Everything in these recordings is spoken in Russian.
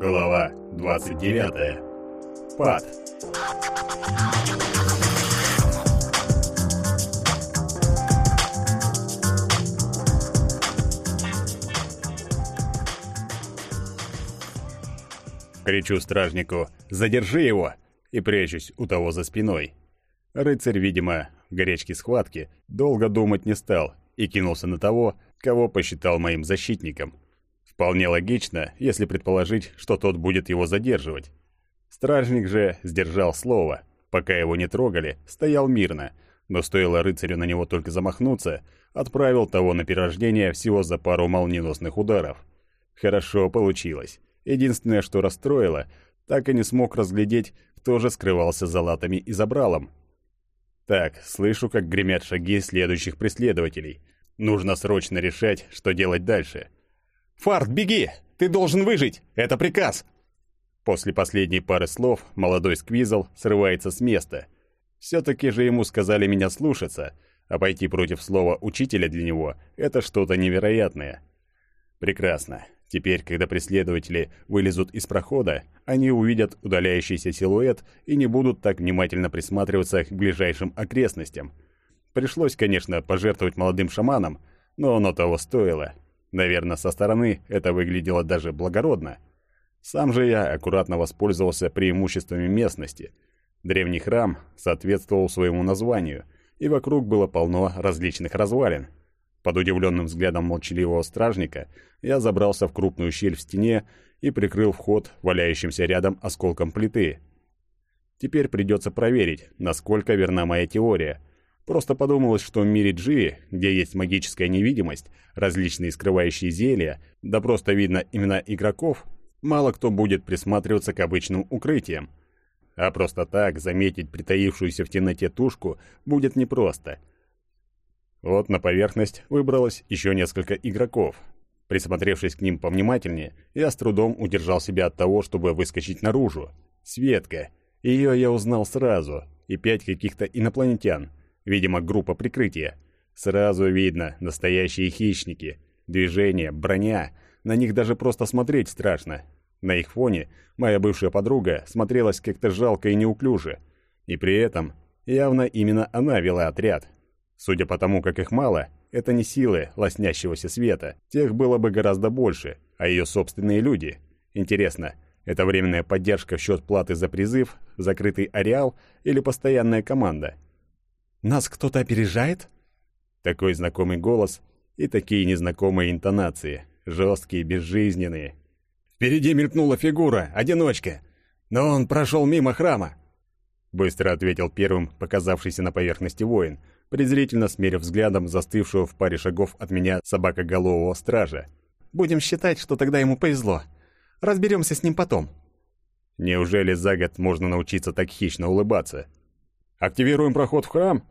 Глава 29. Пад. Кричу стражнику «Задержи его!» и прячусь у того за спиной. Рыцарь, видимо, в горячке схватки, долго думать не стал и кинулся на того, кого посчитал моим защитником. Вполне логично, если предположить, что тот будет его задерживать. Стражник же сдержал слово. Пока его не трогали, стоял мирно, но стоило рыцарю на него только замахнуться, отправил того на перерождение всего за пару молниеносных ударов. Хорошо получилось. Единственное, что расстроило, так и не смог разглядеть, кто же скрывался за латами и забралом. Так, слышу, как гремят шаги следующих преследователей. Нужно срочно решать, что делать дальше. «Фарт, беги! Ты должен выжить! Это приказ!» После последней пары слов молодой сквизл срывается с места. Все-таки же ему сказали меня слушаться, а пойти против слова учителя для него — это что-то невероятное. Прекрасно. Теперь, когда преследователи вылезут из прохода, они увидят удаляющийся силуэт и не будут так внимательно присматриваться к ближайшим окрестностям. Пришлось, конечно, пожертвовать молодым шаманом, но оно того стоило. Наверное, со стороны это выглядело даже благородно. Сам же я аккуратно воспользовался преимуществами местности. Древний храм соответствовал своему названию, и вокруг было полно различных развалин – под удивленным взглядом молчаливого стражника я забрался в крупную щель в стене и прикрыл вход валяющимся рядом осколком плиты. Теперь придется проверить, насколько верна моя теория. Просто подумалось, что в мире Джи, где есть магическая невидимость, различные скрывающие зелья, да просто видно имена игроков, мало кто будет присматриваться к обычным укрытиям. А просто так заметить притаившуюся в темноте тушку будет непросто – вот на поверхность выбралось еще несколько игроков. Присмотревшись к ним повнимательнее, я с трудом удержал себя от того, чтобы выскочить наружу. Светка. Ее я узнал сразу. И пять каких-то инопланетян. Видимо, группа прикрытия. Сразу видно, настоящие хищники. Движение, броня. На них даже просто смотреть страшно. На их фоне моя бывшая подруга смотрелась как-то жалко и неуклюже. И при этом явно именно она вела отряд, Судя по тому, как их мало, это не силы лоснящегося света. Тех было бы гораздо больше, а ее собственные люди. Интересно, это временная поддержка в счет платы за призыв, закрытый ареал или постоянная команда? «Нас кто-то опережает?» Такой знакомый голос и такие незнакомые интонации, жесткие, безжизненные. «Впереди мелькнула фигура, одиночка, но он прошел мимо храма», быстро ответил первым показавшийся на поверхности воин – презрительно смерив взглядом застывшего в паре шагов от меня собакоголового стража. «Будем считать, что тогда ему повезло. Разберемся с ним потом». Неужели за год можно научиться так хищно улыбаться? «Активируем проход в храм?»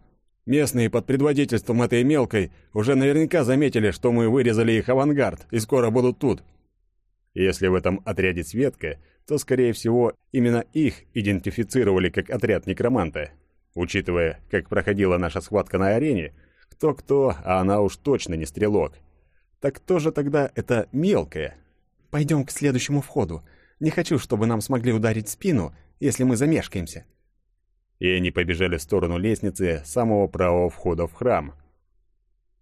Местные под предводительством этой мелкой уже наверняка заметили, что мы вырезали их авангард и скоро будут тут. Если в этом отряде Светка, то, скорее всего, именно их идентифицировали как отряд некроманта. Учитывая, как проходила наша схватка на арене, кто-кто, а она уж точно не стрелок. Так кто же тогда это мелкая? Пойдем к следующему входу. Не хочу, чтобы нам смогли ударить спину, если мы замешкаемся. И они побежали в сторону лестницы самого правого входа в храм.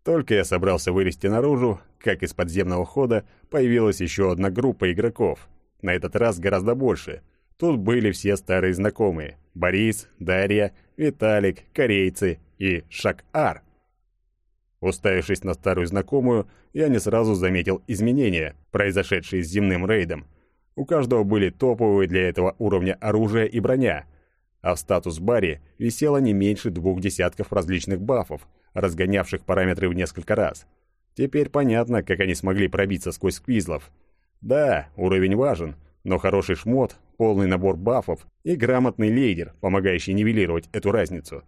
Только я собрался вылезти наружу, как из подземного хода появилась еще одна группа игроков. На этот раз гораздо больше. Тут были все старые знакомые. Борис, Дарья, Виталик, корейцы и Шак-Ар. Уставившись на старую знакомую, я не сразу заметил изменения, произошедшие с земным рейдом. У каждого были топовые для этого уровня оружие и броня, а в статус-баре висело не меньше двух десятков различных бафов, разгонявших параметры в несколько раз. Теперь понятно, как они смогли пробиться сквозь квизлов. Да, уровень важен, но хороший шмот полный набор бафов и грамотный лейдер, помогающий нивелировать эту разницу.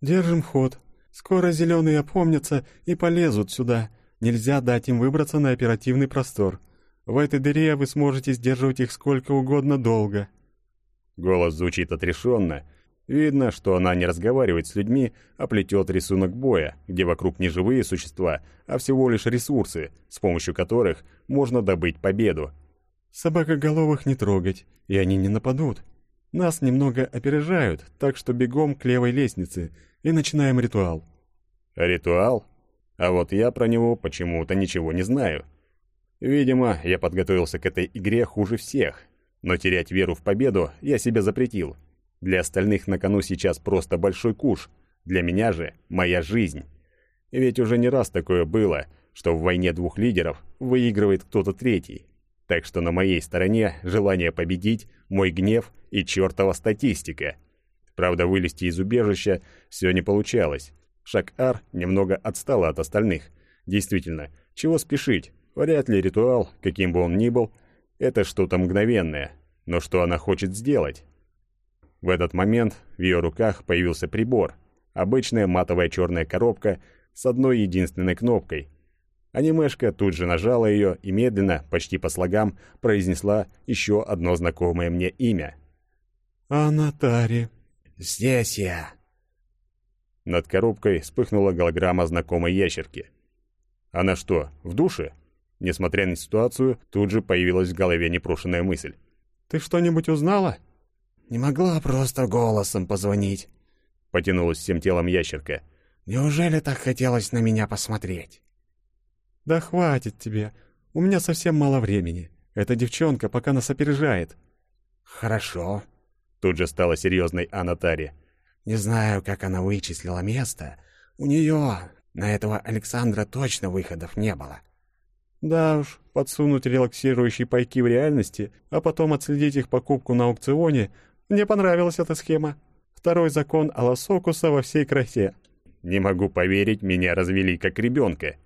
«Держим ход. Скоро зеленые опомнятся и полезут сюда. Нельзя дать им выбраться на оперативный простор. В этой дыре вы сможете сдерживать их сколько угодно долго». Голос звучит отрешенно. Видно, что она не разговаривает с людьми, а плетет рисунок боя, где вокруг не живые существа, а всего лишь ресурсы, с помощью которых можно добыть победу. Собакоголовых не трогать, и они не нападут. Нас немного опережают, так что бегом к левой лестнице и начинаем ритуал». «Ритуал? А вот я про него почему-то ничего не знаю. Видимо, я подготовился к этой игре хуже всех, но терять веру в победу я себе запретил. Для остальных на кону сейчас просто большой куш, для меня же моя жизнь. Ведь уже не раз такое было, что в войне двух лидеров выигрывает кто-то третий. Так что на моей стороне желание победить, мой гнев и чертова статистика. Правда, вылезти из убежища все не получалось. Шак-Ар немного отстала от остальных. Действительно, чего спешить? Вряд ли ритуал, каким бы он ни был, это что-то мгновенное. Но что она хочет сделать? В этот момент в ее руках появился прибор. Обычная матовая черная коробка с одной единственной кнопкой. Анимешка тут же нажала ее и медленно, почти по слогам, произнесла еще одно знакомое мне имя. «Анатари». «Здесь я». Над коробкой вспыхнула голограмма знакомой ящерки. Она что, в душе? Несмотря на ситуацию, тут же появилась в голове непрошенная мысль. «Ты что-нибудь узнала?» «Не могла просто голосом позвонить», — потянулась всем телом ящерка. «Неужели так хотелось на меня посмотреть?» «Да хватит тебе. У меня совсем мало времени. Эта девчонка пока нас опережает». «Хорошо». Тут же стала серьезной Анатари. «Не знаю, как она вычислила место. У нее на этого Александра точно выходов не было. Да уж, подсунуть релаксирующие пайки в реальности, а потом отследить их покупку на аукционе, мне понравилась эта схема. Второй закон Аласокуса во всей красе. Не могу поверить, меня развели как ребенка.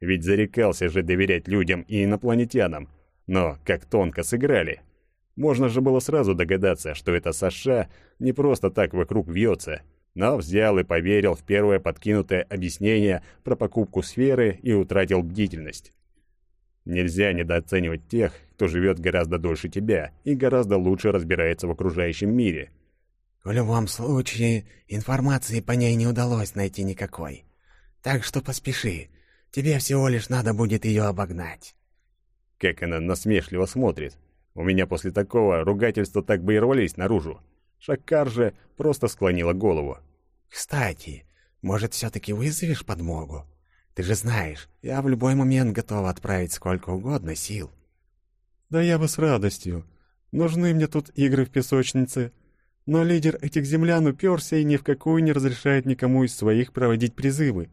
Ведь зарекался же доверять людям и инопланетянам. Но как тонко сыграли. Можно же было сразу догадаться, что это Саша не просто так вокруг вьется, но взял и поверил в первое подкинутое объяснение про покупку сферы и утратил бдительность. Нельзя недооценивать тех, кто живет гораздо дольше тебя и гораздо лучше разбирается в окружающем мире. В любом случае, информации по ней не удалось найти никакой. Так что поспеши. Тебе всего лишь надо будет ее обогнать. Как она насмешливо смотрит. У меня после такого ругательства так бы и рвались наружу. Шаккар же просто склонила голову. «Кстати, может, все-таки вызовешь подмогу? Ты же знаешь, я в любой момент готова отправить сколько угодно сил». «Да я бы с радостью. Нужны мне тут игры в песочнице. Но лидер этих землян уперся и ни в какую не разрешает никому из своих проводить призывы».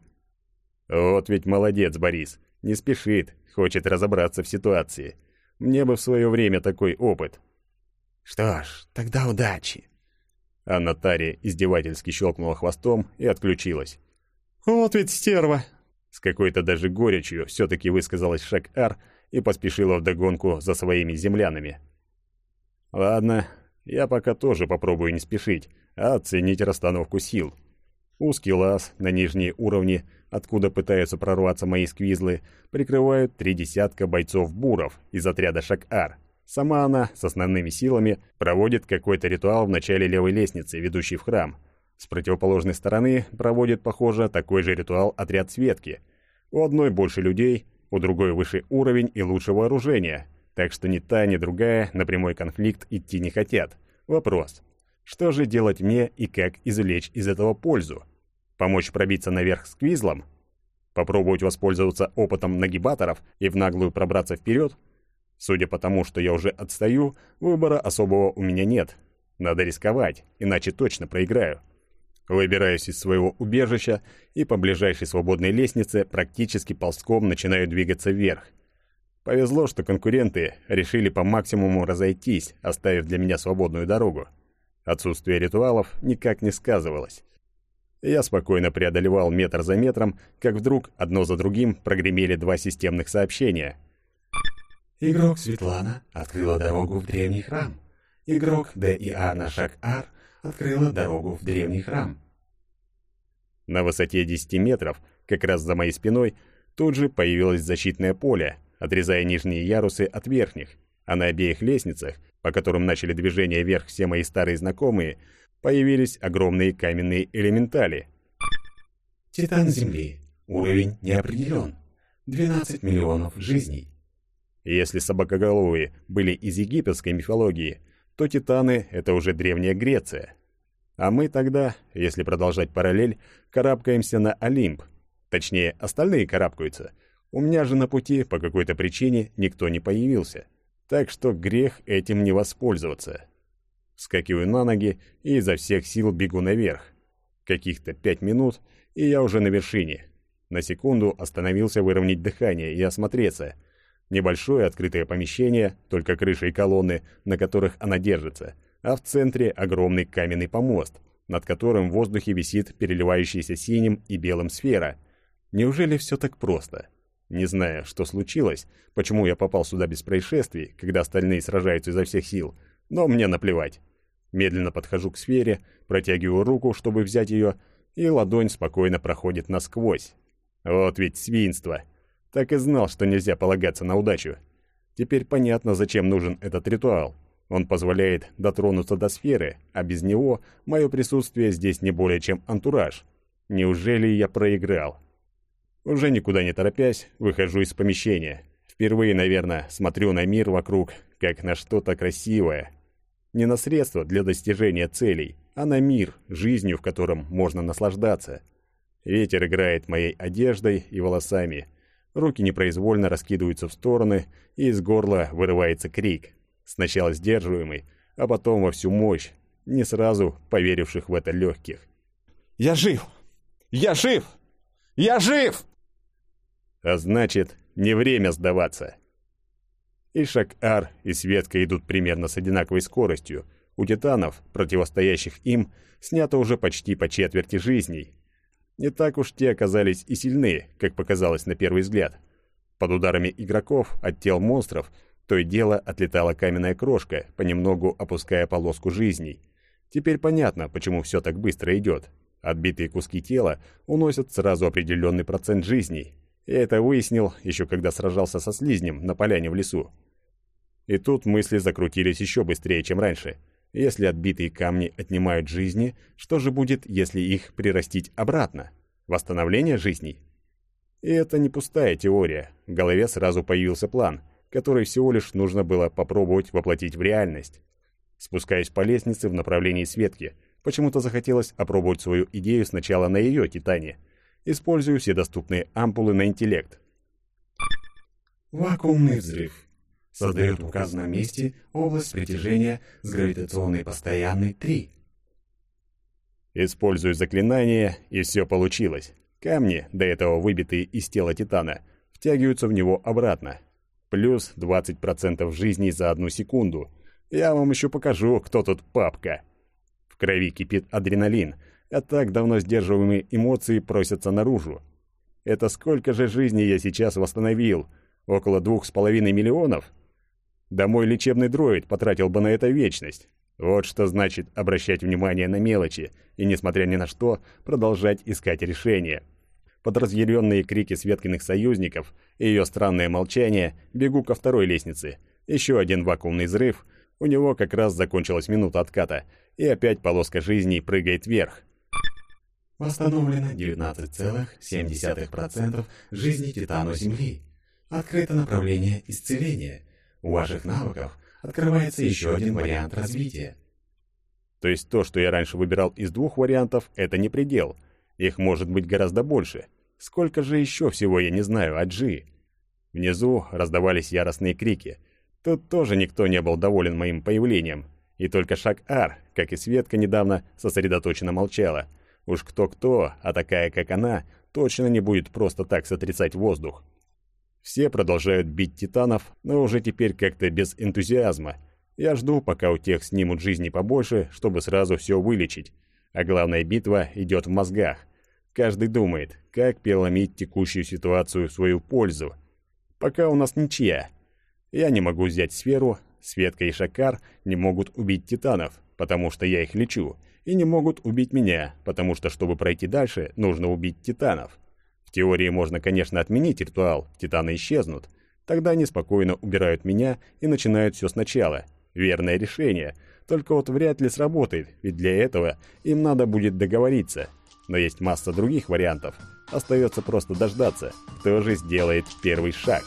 «Вот ведь молодец, Борис. Не спешит, хочет разобраться в ситуации. Мне бы в свое время такой опыт». «Что ж, тогда удачи». Анна Тари издевательски щелкнула хвостом и отключилась. «Вот ведь стерва!» С какой-то даже горечью все-таки высказалась Шак-Ар и поспешила вдогонку за своими землянами. «Ладно, я пока тоже попробую не спешить, а оценить расстановку сил. Узкий лаз на нижние уровни, откуда пытаются прорваться мои сквизлы, прикрывают три десятка бойцов-буров из отряда Шак-Ар. Сама она с основными силами проводит какой-то ритуал в начале левой лестницы, ведущей в храм – с противоположной стороны проводит, похоже, такой же ритуал отряд Светки. У одной больше людей, у другой выше уровень и лучше вооружение, так что ни та, ни другая на прямой конфликт идти не хотят. Вопрос. Что же делать мне и как извлечь из этого пользу? Помочь пробиться наверх с квизлом? Попробовать воспользоваться опытом нагибаторов и в наглую пробраться вперед? Судя по тому, что я уже отстаю, выбора особого у меня нет. Надо рисковать, иначе точно проиграю. Выбираюсь из своего убежища и по ближайшей свободной лестнице практически ползком начинаю двигаться вверх. Повезло, что конкуренты решили по максимуму разойтись, оставив для меня свободную дорогу. Отсутствие ритуалов никак не сказывалось. Я спокойно преодолевал метр за метром, как вдруг одно за другим прогремели два системных сообщения. Игрок Светлана открыла дорогу в древний храм. Игрок Д и А на шаг Ар открыла дорогу в древний храм. На высоте 10 метров, как раз за моей спиной, тут же появилось защитное поле, отрезая нижние ярусы от верхних, а на обеих лестницах, по которым начали движение вверх все мои старые знакомые, появились огромные каменные элементали. Титан Земли. Уровень не определен. 12 миллионов жизней. Если собакоголовые были из египетской мифологии, то титаны — это уже древняя Греция. А мы тогда, если продолжать параллель, карабкаемся на Олимп. Точнее, остальные карабкаются. У меня же на пути по какой-то причине никто не появился. Так что грех этим не воспользоваться. Скакиваю на ноги и изо всех сил бегу наверх. Каких-то пять минут, и я уже на вершине. На секунду остановился выровнять дыхание и осмотреться. Небольшое открытое помещение, только крыша и колонны, на которых она держится, а в центре огромный каменный помост, над которым в воздухе висит переливающаяся синим и белым сфера. Неужели все так просто? Не зная, что случилось, почему я попал сюда без происшествий, когда остальные сражаются изо всех сил, но мне наплевать. Медленно подхожу к сфере, протягиваю руку, чтобы взять ее, и ладонь спокойно проходит насквозь. Вот ведь свинство. Так и знал, что нельзя полагаться на удачу. Теперь понятно, зачем нужен этот ритуал. Он позволяет дотронуться до сферы, а без него мое присутствие здесь не более чем антураж. Неужели я проиграл? Уже никуда не торопясь, выхожу из помещения. Впервые, наверное, смотрю на мир вокруг, как на что-то красивое. Не на средства для достижения целей, а на мир, жизнью в котором можно наслаждаться. Ветер играет моей одеждой и волосами. Руки непроизвольно раскидываются в стороны, и из горла вырывается крик. Сначала сдерживаемый, а потом во всю мощь, не сразу поверивших в это легких. «Я жив! Я жив! Я жив!» А значит, не время сдаваться. И Шак-Ар, и Светка идут примерно с одинаковой скоростью. У титанов, противостоящих им, снято уже почти по четверти жизней. Не так уж те оказались и сильны, как показалось на первый взгляд. Под ударами игроков от тел монстров то и дело отлетала каменная крошка, понемногу опуская полоску жизней. Теперь понятно, почему все так быстро идет. Отбитые куски тела уносят сразу определенный процент жизней, я это выяснил еще когда сражался со слизнем на поляне в лесу. И тут мысли закрутились еще быстрее, чем раньше. Если отбитые камни отнимают жизни, что же будет, если их прирастить обратно? Восстановление жизней? И это не пустая теория. В голове сразу появился план, который всего лишь нужно было попробовать воплотить в реальность. Спускаюсь по лестнице в направлении Светки. Почему-то захотелось опробовать свою идею сначала на ее Титане – Использую все доступные ампулы на интеллект. Вакуумный взрыв. Создает в указанном месте область притяжения с гравитационной постоянной 3. Использую заклинание, и все получилось. Камни, до этого выбитые из тела Титана, втягиваются в него обратно. Плюс 20% жизни за одну секунду. Я вам еще покажу, кто тут папка. В крови кипит адреналин — а так давно сдерживаемые эмоции просятся наружу. Это сколько же жизней я сейчас восстановил? Около двух с половиной миллионов? Да мой лечебный дроид потратил бы на это вечность. Вот что значит обращать внимание на мелочи и, несмотря ни на что, продолжать искать решения. Под разъяренные крики Светкиных союзников и ее странное молчание бегу ко второй лестнице. Еще один вакуумный взрыв. У него как раз закончилась минута отката, и опять полоска жизни прыгает вверх. Восстановлено 19,7% жизни Титану Земли. Открыто направление исцеления. Ваших навыков открывается еще один вариант развития. То есть то, что я раньше выбирал из двух вариантов, это не предел. Их может быть гораздо больше. Сколько же еще всего я не знаю о Джи? Внизу раздавались яростные крики. Тут тоже никто не был доволен моим появлением. И только Шак Ар, как и Светка недавно, сосредоточенно молчала – Уж кто-кто, а такая, как она, точно не будет просто так сотрясать воздух. Все продолжают бить титанов, но уже теперь как-то без энтузиазма. Я жду, пока у тех снимут жизни побольше, чтобы сразу все вылечить. А главная битва идет в мозгах. Каждый думает, как переломить текущую ситуацию в свою пользу. Пока у нас ничья. Я не могу взять сферу, Светка и Шакар не могут убить титанов, потому что я их лечу — и не могут убить меня, потому что, чтобы пройти дальше, нужно убить титанов. В теории можно, конечно, отменить ритуал, титаны исчезнут. Тогда они спокойно убирают меня и начинают все сначала. Верное решение. Только вот вряд ли сработает, ведь для этого им надо будет договориться. Но есть масса других вариантов. Остается просто дождаться, кто же сделает первый шаг.